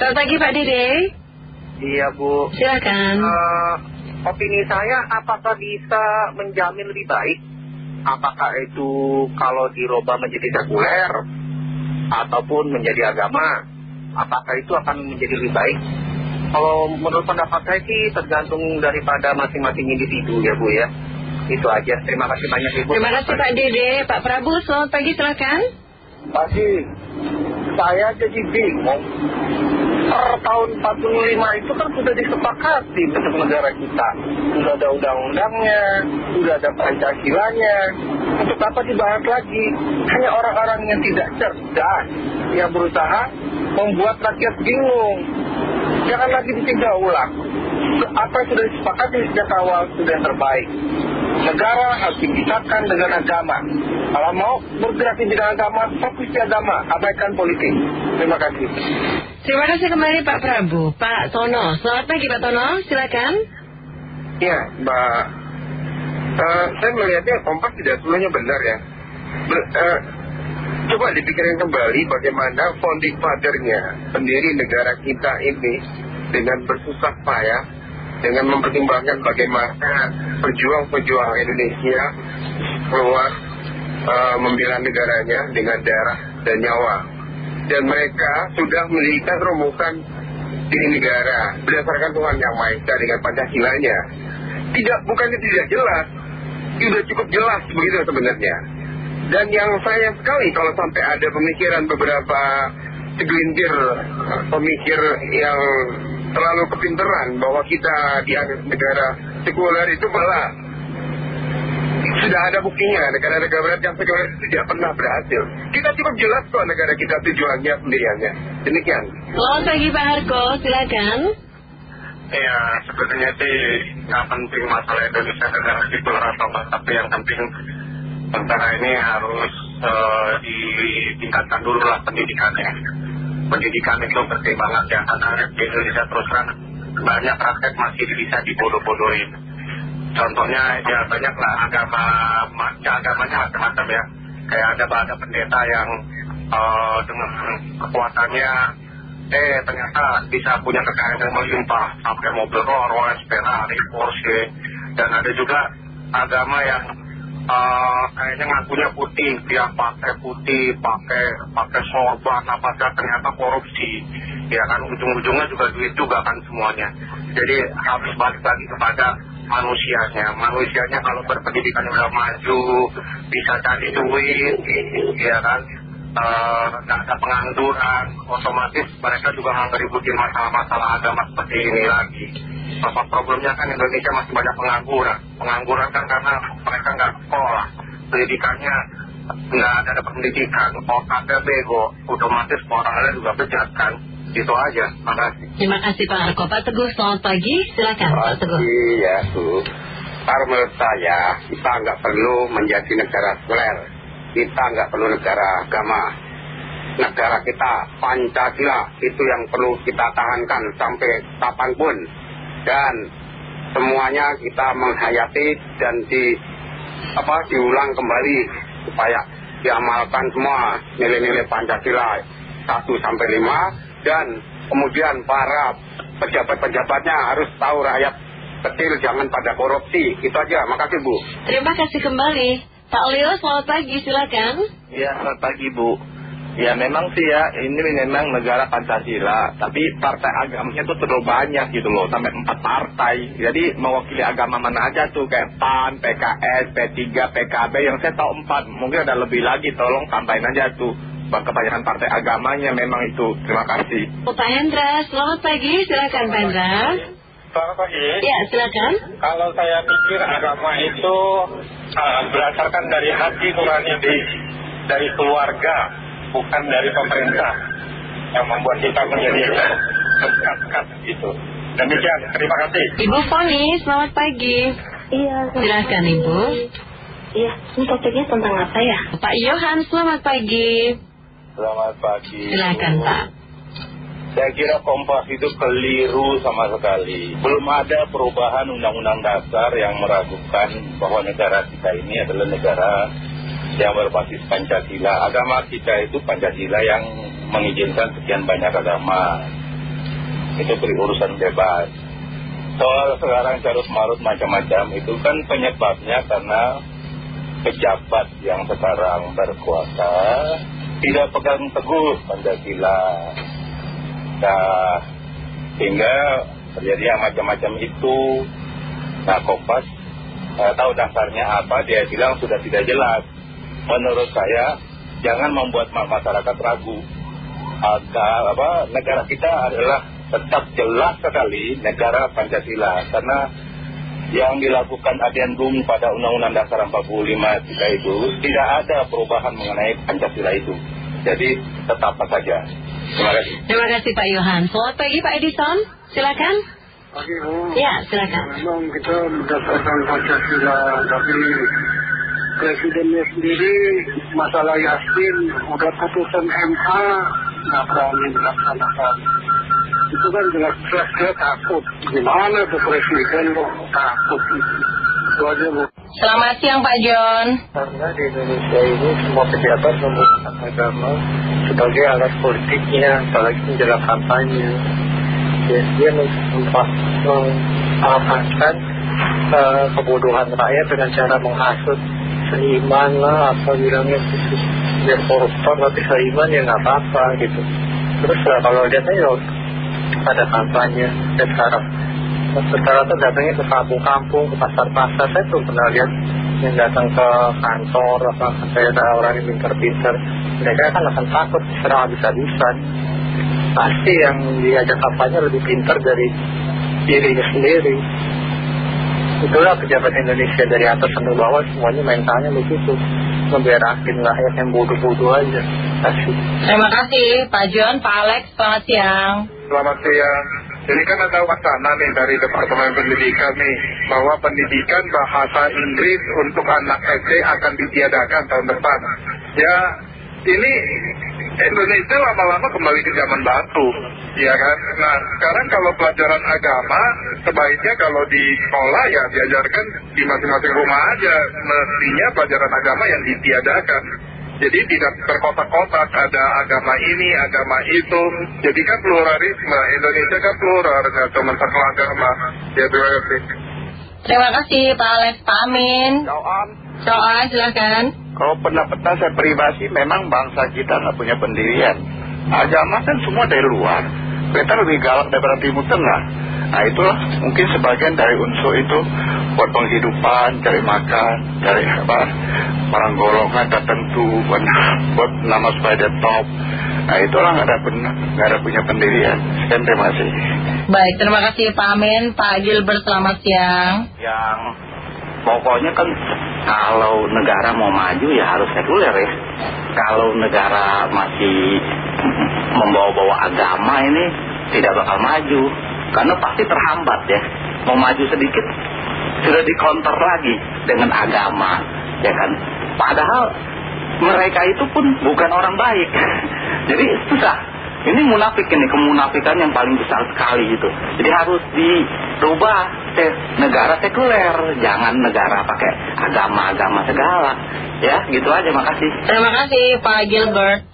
Selamat pagi Pak Dede. Iya Bu. Silakan. Uh, opini saya apakah bisa menjamin lebih baik? Apakah itu kalau dirubah menjadi sekuler ataupun menjadi agama? Apakah itu akan menjadi lebih baik? Kalau menurut pendapat saya sih tergantung daripada masing-masing individu ya Bu ya. Itu aja. Terima kasih banyak Ibu. Terima kasih Pak Dede. Pak Prabu, selamat pagi silakan. Pagi. Saya jadi bingung. Per tahun 45 itu kan sudah disepakati bentuk negara kita. Sudah ada undang-undangnya, sudah ada Pancasilanya. Untuk apa dibahas lagi? Hanya orang-orang yang tidak cerdas yang berusaha membuat rakyat bingung. Jangan lagi ditinjau ulang. Apa yang sudah disepakati sejak awal sudah yang terbaik. Negara harus dipisahkan dengan agama. Kalau mau bergerak di bidang agama, fokus di agama, abaikan politik. Terima kasih. Terima kasih kembali Pak Prabu. Pak Tono, selamat pagi Pak Tono, silakan. Ya, Mbak. Uh, saya melihatnya Kompas tidak semuanya benar ya. uh, coba dipikirin kembali bagaimana founding fathernya pendiri negara kita ini dengan bersusah payah dengan mempertimbangkan bagaimana pejuang-pejuang Indonesia keluar uh, membela negaranya dengan darah dan nyawa. Dan mereka sudah mendirikan rumusan diri negara berdasarkan Tuhan Yang Maha Esa dengan Pancasilanya. Tidak, bukannya tidak jelas, sudah cukup jelas begitu sebenarnya. Dan yang sayang sekali kalau sampai ada pemikiran beberapa segelintir pemikir yang terlalu kepinteran bahwa kita di negara sekuler itu malah sudah ada buktinya negara-negara yang sekuler itu tidak pernah berhasil. Kita cukup jelas kok negara kita tujuannya sendiriannya. Demikian. Selamat pagi Pak Harko, silakan. Ya, sebenarnya sih nggak penting masalah Indonesia negara sekuler atau apa, tapi yang penting negara ini harus uh, ditingkatkan dulu lah pendidikannya pendidikan itu penting banget ya karena di Indonesia terus terang. Banyak praktek masih bisa dibodoh-bodohin. Contohnya ya banyak lah agama ya agamanya macam-macam ya. Kayak ada ada pendeta yang uh, dengan kekuatannya eh ternyata bisa punya kekayaan yang melimpah. Sampai mobil Rolls Royce, Ferrari, Porsche. Dan ada juga agama yang kayaknya ngakunya putih dia pakai putih pakai pakai sorban apa saja ternyata korupsi. Ya kan ujung-ujungnya juga duit juga kan semuanya. Jadi harus balik lagi kepada manusianya. Manusianya kalau berpendidikan udah maju bisa cari duit ya kan? Uh, ada pengangguran otomatis mereka juga nggak ngeributin masalah-masalah agama seperti ini lagi apa problemnya kan Indonesia masih banyak pengangguran. Pengangguran kan karena mereka nggak sekolah. Pendidikannya nggak ada pendidikan. Otaknya bego. Otomatis orangnya juga bejat kan. Itu aja. Makasih. Terima kasih Pak Arko. Pak Teguh selamat pagi. Silakan Pak Teguh. Iya Bu. Kalau menurut saya kita nggak perlu menjadi negara sekuler kita nggak perlu negara agama. Negara kita Pancasila itu yang perlu kita tahankan sampai kapan pun dan semuanya kita menghayati dan di apa diulang kembali supaya diamalkan semua nilai-nilai Pancasila 1 sampai 5 dan kemudian para pejabat-pejabatnya harus tahu rakyat kecil jangan pada korupsi. Itu aja. Makasih Bu. Terima kasih kembali. Pak Leo selamat pagi. Silakan. Ya selamat pagi Bu Ya memang sih ya, ini memang negara Pancasila, tapi partai agamanya tuh terlalu banyak gitu loh, sampai empat partai. Jadi mewakili agama mana aja tuh, kayak PAN, PKS, P3, PKB, yang saya tahu empat, mungkin ada lebih lagi, tolong tambahin aja tuh. Kebanyakan partai agamanya memang itu. Terima kasih. Oh, Pak Hendra, selamat pagi, silakan Pak Hendra. Selamat pagi. Ya, silakan. Kalau saya pikir agama itu uh, berdasarkan dari hati nurani dari keluarga bukan dari pemerintah yang membuat kita menjadi dekat-dekat gitu. Demikian, terima kasih. Ibu Foni, selamat pagi. Iya. Silakan Ibu. Iya, ini topiknya tentang apa ya? Pak Yohan, selamat pagi. Selamat pagi. Silakan Pak. Saya kira Kompas itu keliru sama sekali. Belum ada perubahan undang-undang dasar yang meragukan bahwa negara kita ini adalah negara yang berbasis Pancasila. Agama kita itu Pancasila yang mengizinkan sekian banyak agama. itu beri urusan bebas. Soal sekarang carut marut macam-macam itu kan penyebabnya karena pejabat yang sekarang berkuasa tidak pegang teguh Pancasila. Nah sehingga terjadi yang macam-macam itu. Nah Kompas eh, tahu dasarnya apa? Dia bilang sudah tidak jelas menurut saya jangan membuat masyarakat ragu agar apa negara kita adalah tetap jelas sekali negara Pancasila karena yang dilakukan adendum pada Undang-Undang Dasar 45 kita itu tidak ada perubahan mengenai Pancasila itu. Jadi tetap apa saja. Terima kasih. Terima kasih Pak Yohan. Selamat pagi Pak Edison. Silakan. Pagi Bu. Ya, silakan. Memang kita berdasarkan Pancasila, tapi presidennya sendiri masalah Yasin udah putusan MK nggak berani dilaksanakan. Itu kan jelas-jelas dia takut. Gimana tuh presiden kok takut? Itu aja Bu. Selamat siang Pak John. Karena di Indonesia ini semua pejabat menggunakan agama sebagai alat politiknya, apalagi menjelang kampanye. Ya, dia mengamankan uh, kebodohan rakyat dengan cara menghasut seiman lah, apa bilangnya khusus biar koruptor tapi seiman ya nggak apa-apa gitu. Terus uh, kalau lihat aja ada kampanye dan sekarang sekarang tuh datangnya ke kampung-kampung, ke pasar-pasar. Saya tuh pernah lihat yang datang ke kantor, apa saya ada orang yang pintar-pintar. Mereka kan akan takut serang habis-habisan. Pasti yang diajak kampanye lebih pintar dari dirinya sendiri. Itulah pejabat Indonesia dari atas sampai bawah semuanya mentalnya begitu. Memberakin rakyat yang bodoh-bodoh aja. Kasih. Terima kasih Pak John, Pak Alex. Selamat siang. Selamat siang. Jadi kan ada wacana nih dari Departemen Pendidikan nih bahwa pendidikan bahasa Inggris untuk anak SD akan ditiadakan tahun depan. Ya ini Indonesia lama-lama kembali ke zaman batu, ya kan? Nah sekarang kalau pelajaran agama sebaiknya kalau di sekolah ya diajarkan di masing-masing rumah aja. Mestinya pelajaran agama yang ditiadakan. Jadi tidak terkotak-kotak ada agama ini, agama itu. Jadi kan pluralisme, Indonesia kan plural, nggak cuma satu agama. Ya terima kasih. Terima kasih Pak Alex. Pak Amin. Soal, Soal silakan. Kalau pendapat saya pribadi memang bangsa kita nggak punya pendirian. Agama kan semua dari luar. Kita lebih galak daripada Timur Tengah. Nah itulah mungkin sebagian dari unsur itu buat penghidupan, cari makan, cari apa, orang golongan tertentu, buat, buat nama supaya dia top. Nah itulah nggak ada, nggak ada punya pendirian. Sekian terima kasih. Baik, terima kasih Pak Amin. Pak Gilbert, selamat siang. Yang pokoknya kan kalau negara mau maju ya harus sekuler ya. Kalau negara masih membawa-bawa agama ini tidak bakal maju. Karena pasti terhambat ya. Mau maju sedikit sudah dikonter lagi dengan agama. Ya kan. Padahal mereka itu pun bukan orang baik. Jadi susah. Ini munafik ini, kemunafikan yang paling besar sekali itu. Jadi harus dirubah negara sekuler, jangan negara pakai agama-agama segala. Ya, gitu aja, makasih. Terima kasih Pak Gilbert.